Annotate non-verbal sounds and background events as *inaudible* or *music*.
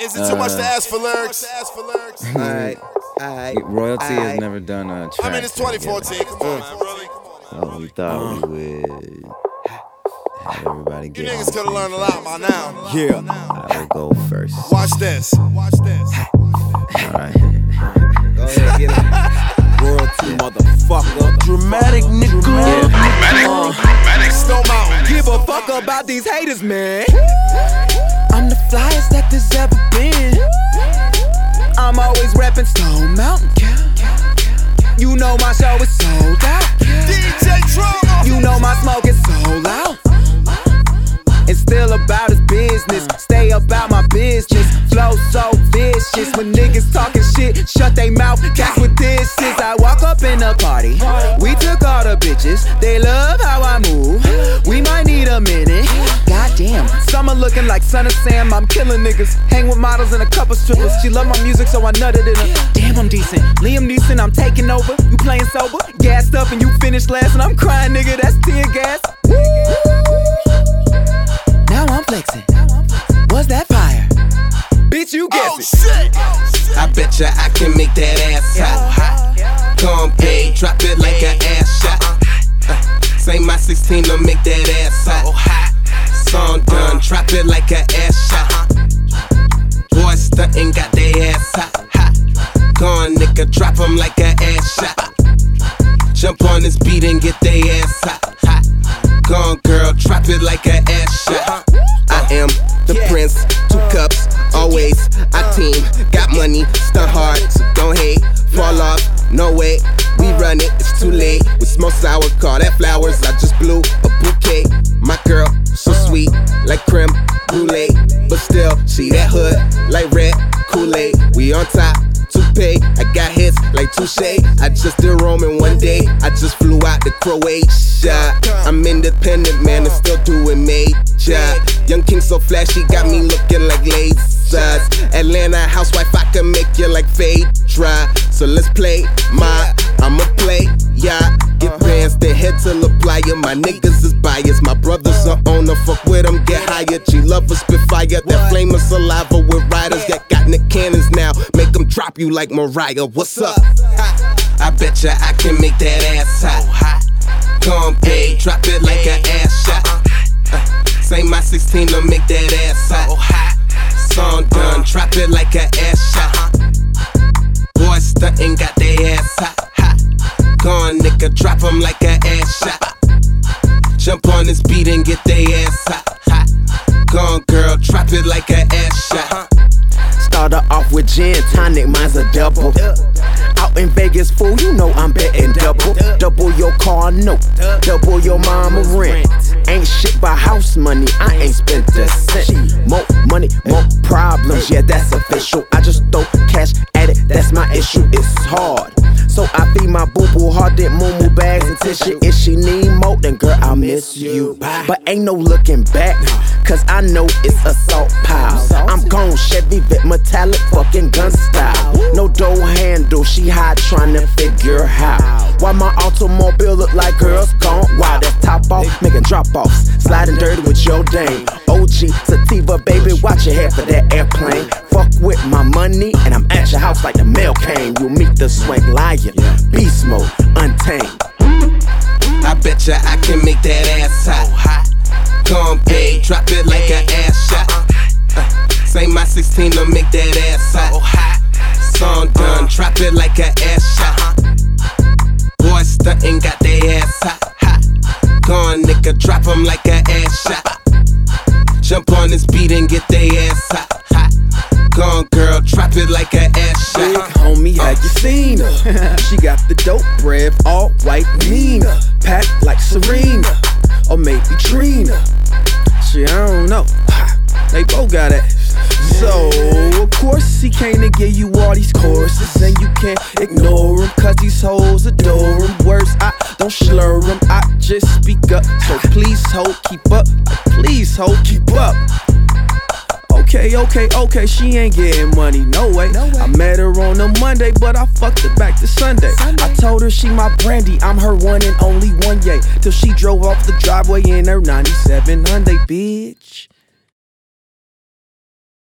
Is it uh, too much to ask for lyrics? Alright, alright. Royalty has never done a track. I mean, it's 2014. Come on, man. Really? So we thought we uh. would have everybody You niggas on could have learned a lot by now. Yeah. I will go first. Watch this. Watch this. All right. Go ahead, get it. Royalty, motherfucker. Dramatic nigga. Dramatic. Dramatic. Stone Mountain. Give a fuck about these haters, man. I'm the flyest that there's ever been. I'm always rapping Stone Mountain. You know my show is sold out. DJ Drama. You know my smoke is so loud. It's still about his business. Stay about my business. Flow so vicious. When niggas talking shit, shut they mouth. That's what this is. I walk up in the party. We took all the bitches. They Like Son of Sam. I'm killing niggas. Hang with models and a couple strippers. She love my music, so I nutted in her. Damn, I'm decent. Liam Neeson, I'm taking over. You playing sober? Gassed up and you finished last, and I'm crying, nigga. That's tear gas. Now I'm flexing. Was that fire? Bitch, you guess Oh, it. shit. I bet ya I can make that ass hot. Come pay, drop it like an ass shot. Uh, say my 16 to make that ass hot. Song done, drop it like an ass shot. Boys stuntin' got their ass hot. hot. Gone nigga, drop 'em like an ass shot. Jump on this beat and get their ass hot. hot. Gone girl, drop it like an ass shot. I am the prince, two cups, always. I uh. team, got money, stunt hard, so don't hate. Fall off, no way, we run it, it's too late. With smoke sour, call that flowers, I just blew red Kool-Aid. We on top, toupee, I got hits like touche. I just did Rome in one day, I just flew out to Croatia. I'm independent, man, and still doing major. Young king so flashy, got me looking like lasers. Atlanta housewife, I can make you like Phaedra. So let's play my, I'ma play, yeah. Bands, then head to La Playa. My niggas is biased, my brothers are on the fuck with them, get hired. G love a spitfire, that flame of saliva with riders that got the cannons now. Make them drop you like Mariah, what's up? I bet ya I can make that ass hot. Come pay, drop it like an ass shot. Uh, say my 16 to make that ass hot. Song done, drop it like an ass shot. Boys stuntin' got their ass hot. Nigga, drop 'em like an ass shot. Jump on this beat and get their ass hot. hot. Gone girl, drop it like an ass shot. Started off with gin tonic, mine's a double. Out in Vegas, fool, you know I'm betting double. Double your car note, double your mama rent. Ain't shit but house money, I ain't spent a cent. More money, more problems, yeah, that's official. I just throw cash at it, that's my issue, it's hard. So I feed my boo boo hard dip moo moo bags and tissue. If she need more, then girl, I'll miss you. But ain't no looking back, cause I know it's assault pile. I'm gone Chevy Vit metallic fucking gun style. No door handle, she high trying to figure how. Why my automobile look like girls gone wild. That top off, making drop offs. Sliding dirty with your dame. OG Sativa, baby, watch your head for that airplane. With my money, and I'm at your house like the mail came. You'll meet the swank lion, beast mode, untamed. I bet ya I can make that ass hot. Come pay, drop it like an ass shot. Uh, say my 16 to make that ass hot. Song done, drop it like an ass shot. Boys stuntin' got their ass hot. hot. Gone nigga, drop 'em like an ass shot. Jump on this beat and get their ass hot. Gone girl, drop it like an ass Big shot. homie, have you seen her? *laughs* she got the dope breath, all white Nina. Packed like Serena, or maybe Trina. She, I don't know. They both got it. So, of course, he came to give you all these courses, and you can't ignore him, cause these hoes adore him. Words, I don't slur him, I just speak up. So, please, ho, keep up. Please, ho, keep up. Okay, okay, okay, she ain't getting money, no way. no I met her on a Monday, but I fucked her back to Sunday. I told her she my brandy, I'm her one and only one, yay. Till she drove off the driveway in her 97 Hyundai, bitch.